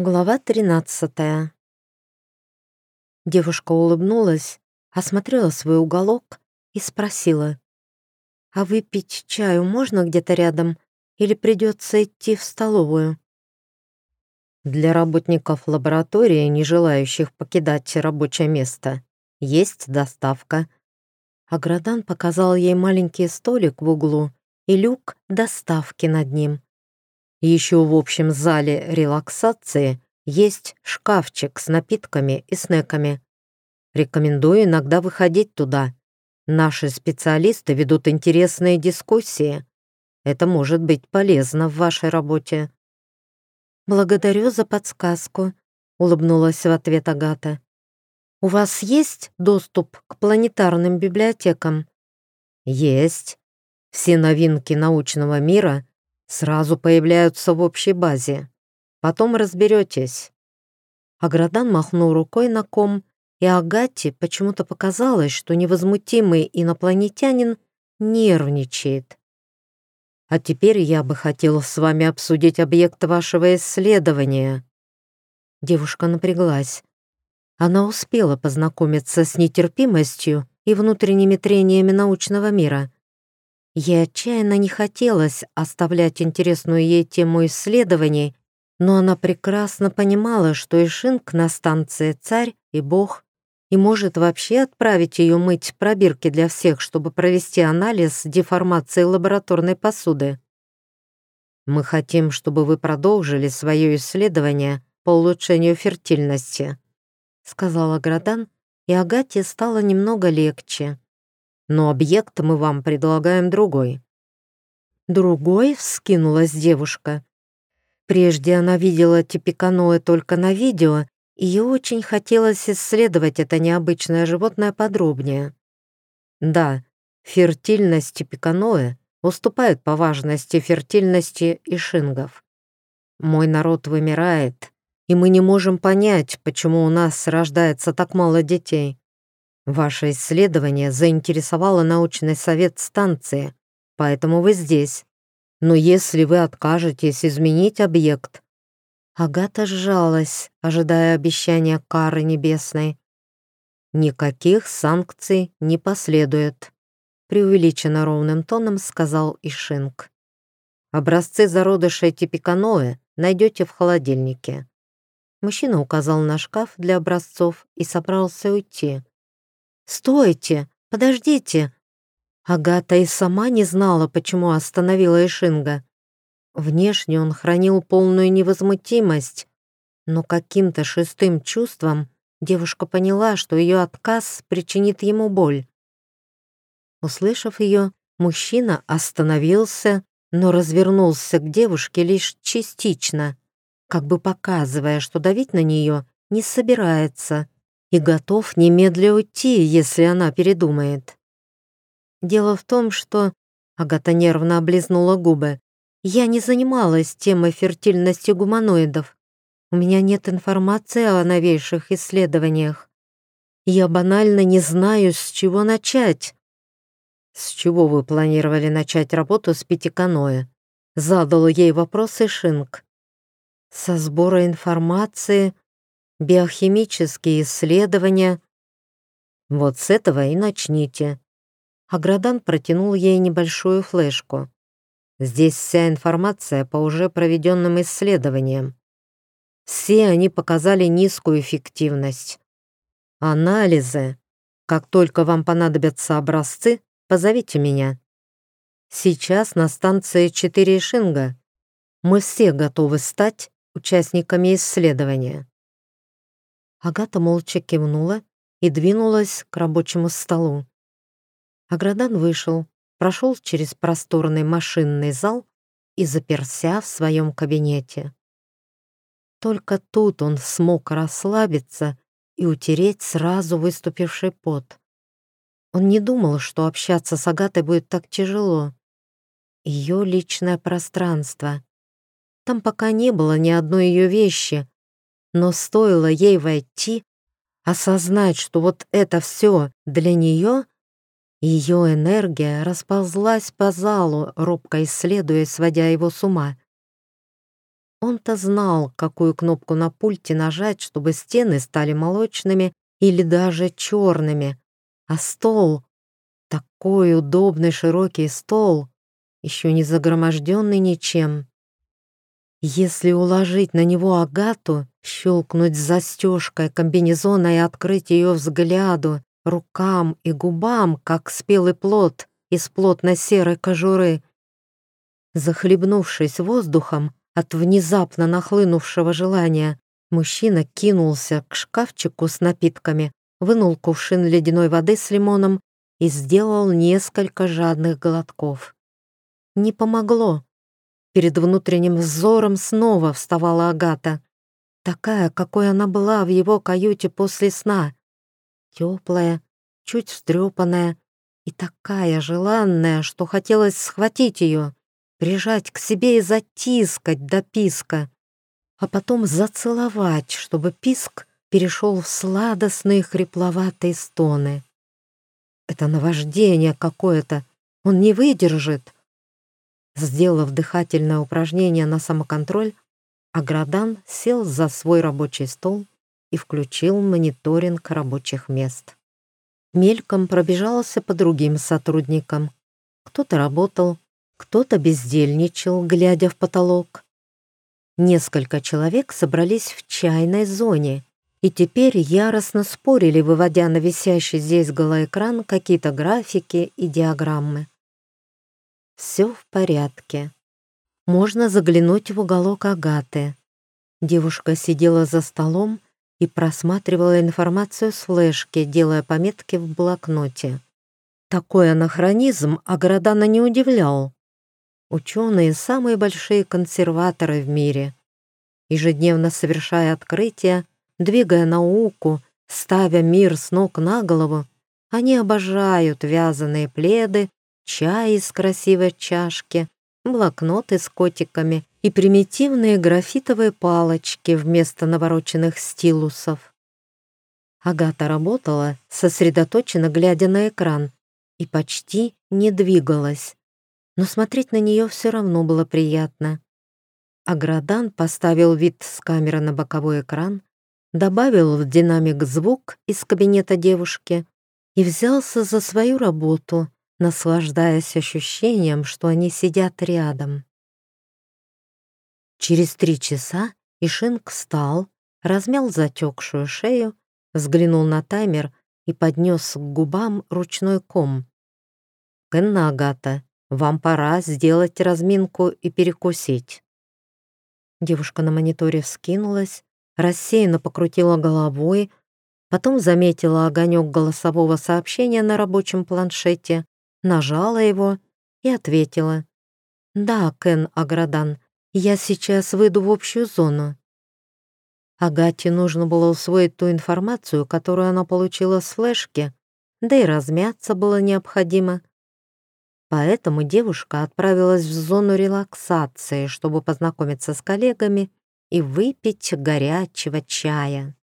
Глава 13 Девушка улыбнулась, осмотрела свой уголок и спросила, «А выпить чаю можно где-то рядом или придется идти в столовую?» Для работников лаборатории, не желающих покидать рабочее место, есть доставка. Аградан показал ей маленький столик в углу и люк доставки над ним. Еще в общем зале релаксации есть шкафчик с напитками и снеками. Рекомендую иногда выходить туда. Наши специалисты ведут интересные дискуссии. Это может быть полезно в вашей работе. «Благодарю за подсказку», — улыбнулась в ответ Агата. «У вас есть доступ к планетарным библиотекам?» «Есть. Все новинки научного мира сразу появляются в общей базе. Потом разберетесь». Аградан махнул рукой на ком, и Агате почему-то показалось, что невозмутимый инопланетянин нервничает. «А теперь я бы хотел с вами обсудить объект вашего исследования». Девушка напряглась. Она успела познакомиться с нетерпимостью и внутренними трениями научного мира. Ей отчаянно не хотелось оставлять интересную ей тему исследований, но она прекрасно понимала, что Ишинг на станции царь и бог, и может вообще отправить ее мыть пробирки для всех, чтобы провести анализ деформации лабораторной посуды. Мы хотим, чтобы вы продолжили свое исследование по улучшению фертильности, сказала Градан, и Агате стало немного легче но объект мы вам предлагаем другой». «Другой?» — вскинулась девушка. Прежде она видела типиканоэ только на видео, и ей очень хотелось исследовать это необычное животное подробнее. Да, фертильность типиканоэ уступает по важности фертильности ишингов. Мой народ вымирает, и мы не можем понять, почему у нас рождается так мало детей. Ваше исследование заинтересовало научный совет станции, поэтому вы здесь. Но если вы откажетесь изменить объект...» Агата сжалась, ожидая обещания кары небесной. «Никаких санкций не последует», — преувеличенно ровным тоном сказал Ишинг. «Образцы зародышей типиканоэ найдете в холодильнике». Мужчина указал на шкаф для образцов и собрался уйти. «Стойте! Подождите!» Агата и сама не знала, почему остановила Ишинга. Внешне он хранил полную невозмутимость, но каким-то шестым чувством девушка поняла, что ее отказ причинит ему боль. Услышав ее, мужчина остановился, но развернулся к девушке лишь частично, как бы показывая, что давить на нее не собирается и готов немедля уйти, если она передумает. Дело в том, что... Агата нервно облизнула губы. Я не занималась темой фертильности гуманоидов. У меня нет информации о новейших исследованиях. Я банально не знаю, с чего начать. «С чего вы планировали начать работу с пятиканоэ?» Задал ей вопрос Ишинг. «Со сбора информации биохимические исследования. Вот с этого и начните. Аградан протянул ей небольшую флешку. Здесь вся информация по уже проведенным исследованиям. Все они показали низкую эффективность. Анализы. Как только вам понадобятся образцы, позовите меня. Сейчас на станции 4 Шинга. Мы все готовы стать участниками исследования. Агата молча кивнула и двинулась к рабочему столу. Аградан вышел, прошел через просторный машинный зал и заперся в своем кабинете. Только тут он смог расслабиться и утереть сразу выступивший пот. Он не думал, что общаться с Агатой будет так тяжело. Ее личное пространство. Там пока не было ни одной ее вещи, но стоило ей войти, осознать, что вот это все для нее, ее энергия расползлась по залу, робко исследуя, сводя его с ума. Он-то знал, какую кнопку на пульте нажать, чтобы стены стали молочными или даже черными. А стол, такой удобный широкий стол, еще не загроможденный ничем. Если уложить на него агату, щелкнуть застежкой комбинезона и открыть ее взгляду, рукам и губам, как спелый плод из плотно-серой кожуры. Захлебнувшись воздухом от внезапно нахлынувшего желания, мужчина кинулся к шкафчику с напитками, вынул кувшин ледяной воды с лимоном и сделал несколько жадных глотков. Не помогло. Перед внутренним взором снова вставала Агата, такая, какой она была в его каюте после сна. Теплая, чуть встрепанная и такая желанная, что хотелось схватить ее, прижать к себе и затискать до писка, а потом зацеловать, чтобы писк перешел в сладостные хрипловатые стоны. Это наваждение какое-то, он не выдержит. Сделав дыхательное упражнение на самоконтроль, Аградан сел за свой рабочий стол и включил мониторинг рабочих мест. Мельком пробежался по другим сотрудникам. Кто-то работал, кто-то бездельничал, глядя в потолок. Несколько человек собрались в чайной зоне и теперь яростно спорили, выводя на висящий здесь голоэкран какие-то графики и диаграммы. Все в порядке. Можно заглянуть в уголок Агаты. Девушка сидела за столом и просматривала информацию с флешки, делая пометки в блокноте. Такой анахронизм Аградана не удивлял. Ученые — самые большие консерваторы в мире. Ежедневно совершая открытия, двигая науку, ставя мир с ног на голову, они обожают вязаные пледы чай из красивой чашки, блокноты с котиками и примитивные графитовые палочки вместо навороченных стилусов. Агата работала, сосредоточенно глядя на экран, и почти не двигалась, но смотреть на нее все равно было приятно. Аградан поставил вид с камеры на боковой экран, добавил в динамик звук из кабинета девушки и взялся за свою работу, наслаждаясь ощущением, что они сидят рядом. Через три часа Ишинг встал, размял затекшую шею, взглянул на таймер и поднес к губам ручной ком. «Кенна Агата, вам пора сделать разминку и перекусить». Девушка на мониторе вскинулась, рассеянно покрутила головой, потом заметила огонек голосового сообщения на рабочем планшете нажала его и ответила. «Да, Кен Аградан, я сейчас выйду в общую зону». Агате нужно было усвоить ту информацию, которую она получила с флешки, да и размяться было необходимо. Поэтому девушка отправилась в зону релаксации, чтобы познакомиться с коллегами и выпить горячего чая.